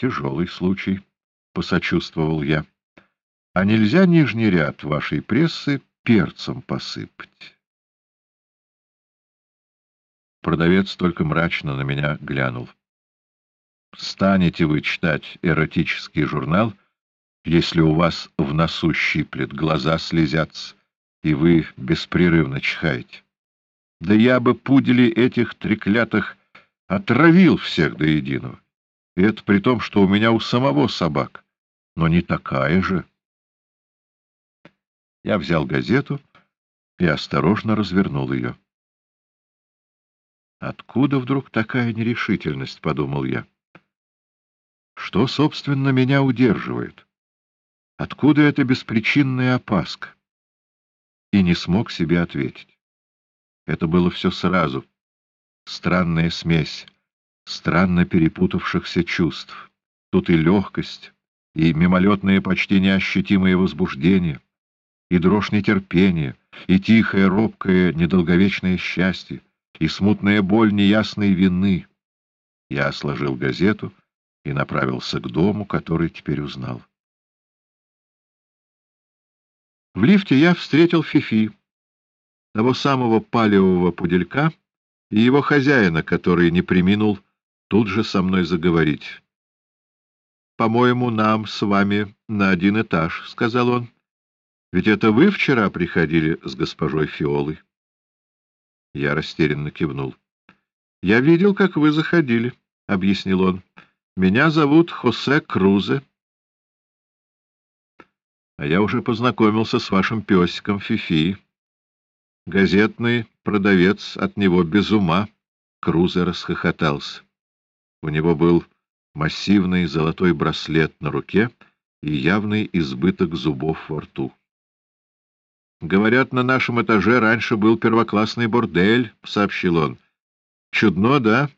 тяжелый случай, — посочувствовал я. — А нельзя нижний ряд вашей прессы перцем посыпать? Продавец только мрачно на меня глянул. — Станете вы читать эротический журнал, если у вас в носу щиплет, глаза слезятся, и вы беспрерывно чихаете? Да я бы пудели этих треклятых отравил всех до единого. И это при том, что у меня у самого собак, но не такая же. Я взял газету и осторожно развернул ее. Откуда вдруг такая нерешительность, — подумал я. Что, собственно, меня удерживает? Откуда эта беспричинная опаска? И не смог себе ответить. Это было все сразу. Странная смесь, странно перепутавшихся чувств. Тут и легкость, и мимолетное почти неощутимое возбуждение, и дрожь нетерпения, и тихое, робкое, недолговечное счастье и смутная боль неясной вины. Я сложил газету и направился к дому, который теперь узнал. В лифте я встретил Фифи, того самого палевого пуделька и его хозяина, который не приминул тут же со мной заговорить. — По-моему, нам с вами на один этаж, — сказал он. — Ведь это вы вчера приходили с госпожой Фиолой. Я растерянно кивнул. — Я видел, как вы заходили, — объяснил он. — Меня зовут Хосе Крузе. — А я уже познакомился с вашим песиком Фифи. Газетный продавец от него без ума. Крузе расхохотался. У него был массивный золотой браслет на руке и явный избыток зубов во рту. Говорят, на нашем этаже раньше был первоклассный бордель, — сообщил он. — Чудно, да?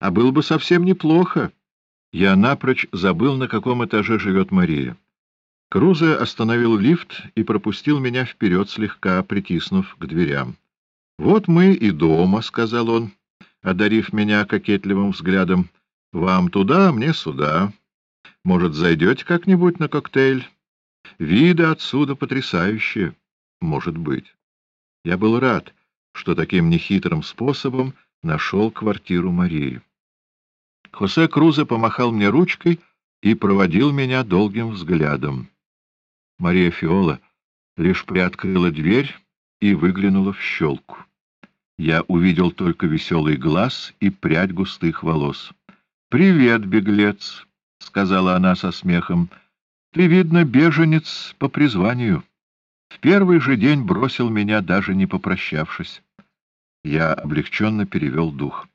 А было бы совсем неплохо. Я напрочь забыл, на каком этаже живет Мария. Крузе остановил лифт и пропустил меня вперед, слегка притиснув к дверям. — Вот мы и дома, — сказал он, одарив меня кокетливым взглядом. — Вам туда, мне сюда. Может, зайдете как-нибудь на коктейль? Виды отсюда потрясающие. Может быть. Я был рад, что таким нехитрым способом нашел квартиру Марии. Хосе Крузе помахал мне ручкой и проводил меня долгим взглядом. Мария Фиола лишь приоткрыла дверь и выглянула в щелку. Я увидел только веселый глаз и прядь густых волос. — Привет, беглец, — сказала она со смехом. — Ты, видно, беженец по призванию. В первый же день бросил меня, даже не попрощавшись. Я облегченно перевел дух.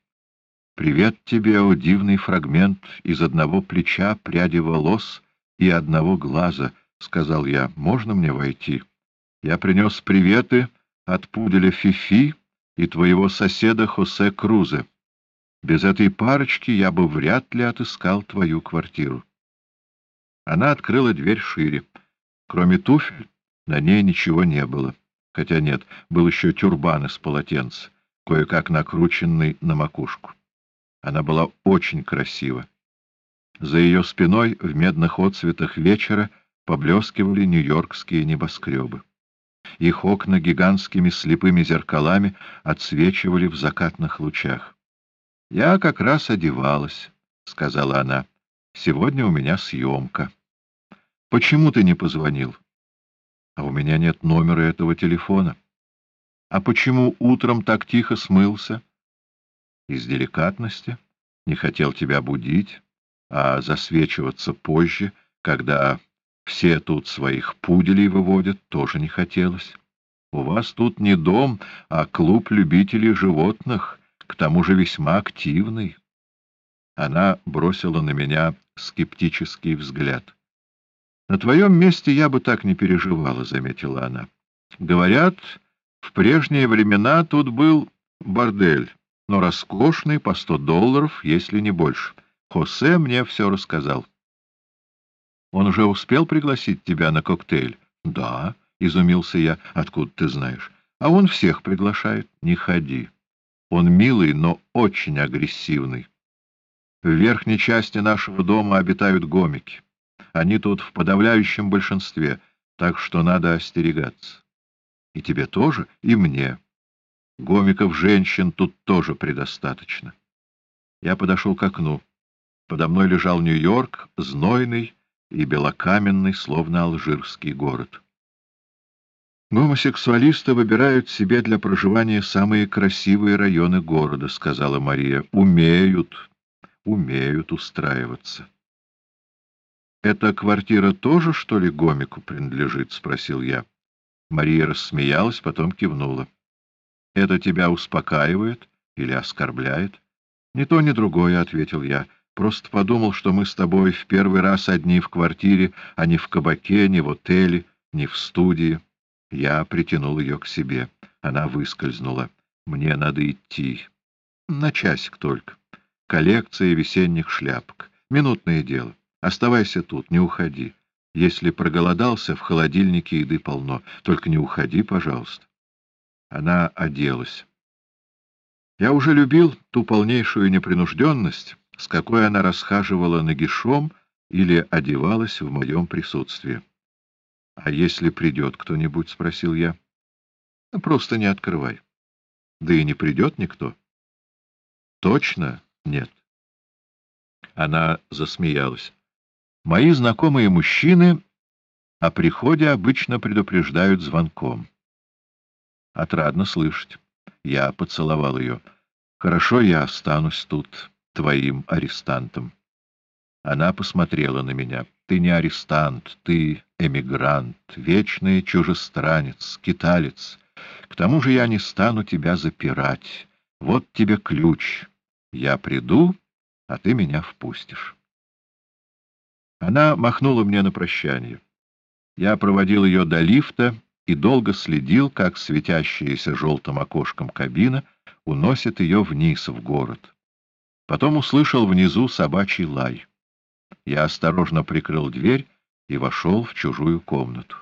«Привет тебе, о дивный фрагмент из одного плеча, пряди волос и одного глаза», — сказал я. «Можно мне войти? Я принес приветы от пуделя Фифи и твоего соседа Хосе Крузе. Без этой парочки я бы вряд ли отыскал твою квартиру». Она открыла дверь шире. Кроме туфель, на ней ничего не было. Хотя нет, был еще тюрбан из полотенца, кое-как накрученный на макушку. Она была очень красива. За ее спиной в медных отцветах вечера поблескивали нью-йоркские небоскребы. Их окна гигантскими слепыми зеркалами отсвечивали в закатных лучах. — Я как раз одевалась, — сказала она. — Сегодня у меня съемка. — Почему ты не позвонил? А у меня нет номера этого телефона. А почему утром так тихо смылся? Из деликатности. Не хотел тебя будить, а засвечиваться позже, когда все тут своих пуделей выводят, тоже не хотелось. У вас тут не дом, а клуб любителей животных, к тому же весьма активный. Она бросила на меня скептический взгляд. — На твоем месте я бы так не переживала, — заметила она. — Говорят, в прежние времена тут был бордель, но роскошный, по сто долларов, если не больше. Хосе мне все рассказал. — Он уже успел пригласить тебя на коктейль? — Да, — изумился я. — Откуда ты знаешь? — А он всех приглашает. — Не ходи. Он милый, но очень агрессивный. В верхней части нашего дома обитают гомики. Они тут в подавляющем большинстве, так что надо остерегаться. И тебе тоже, и мне. Гомиков женщин тут тоже предостаточно. Я подошел к окну. Подо мной лежал Нью-Йорк, знойный и белокаменный, словно алжирский город. «Гомосексуалисты выбирают себе для проживания самые красивые районы города», — сказала Мария. «Умеют, умеют устраиваться». «Эта квартира тоже, что ли, гомику принадлежит?» — спросил я. Мария рассмеялась, потом кивнула. «Это тебя успокаивает или оскорбляет?» «Ни то, ни другое», — ответил я. «Просто подумал, что мы с тобой в первый раз одни в квартире, а не в кабаке, не в отеле, не в студии». Я притянул ее к себе. Она выскользнула. «Мне надо идти. На часик только. Коллекция весенних шляпок. Минутное дело. Оставайся тут, не уходи. Если проголодался, в холодильнике еды полно. Только не уходи, пожалуйста». Она оделась. Я уже любил ту полнейшую непринужденность, с какой она расхаживала нагишом или одевалась в моем присутствии. — А если придет кто-нибудь? — спросил я. Просто не открывай. — Да и не придет никто. — Точно нет. Она засмеялась. — Мои знакомые мужчины о приходе обычно предупреждают звонком. Отрадно слышать. Я поцеловал ее. «Хорошо, я останусь тут, твоим арестантом». Она посмотрела на меня. «Ты не арестант, ты эмигрант, вечный чужестранец, скиталец. К тому же я не стану тебя запирать. Вот тебе ключ. Я приду, а ты меня впустишь». Она махнула мне на прощание. Я проводил ее до лифта и долго следил, как светящаяся желтым окошком кабина уносит ее вниз в город. Потом услышал внизу собачий лай. Я осторожно прикрыл дверь и вошел в чужую комнату.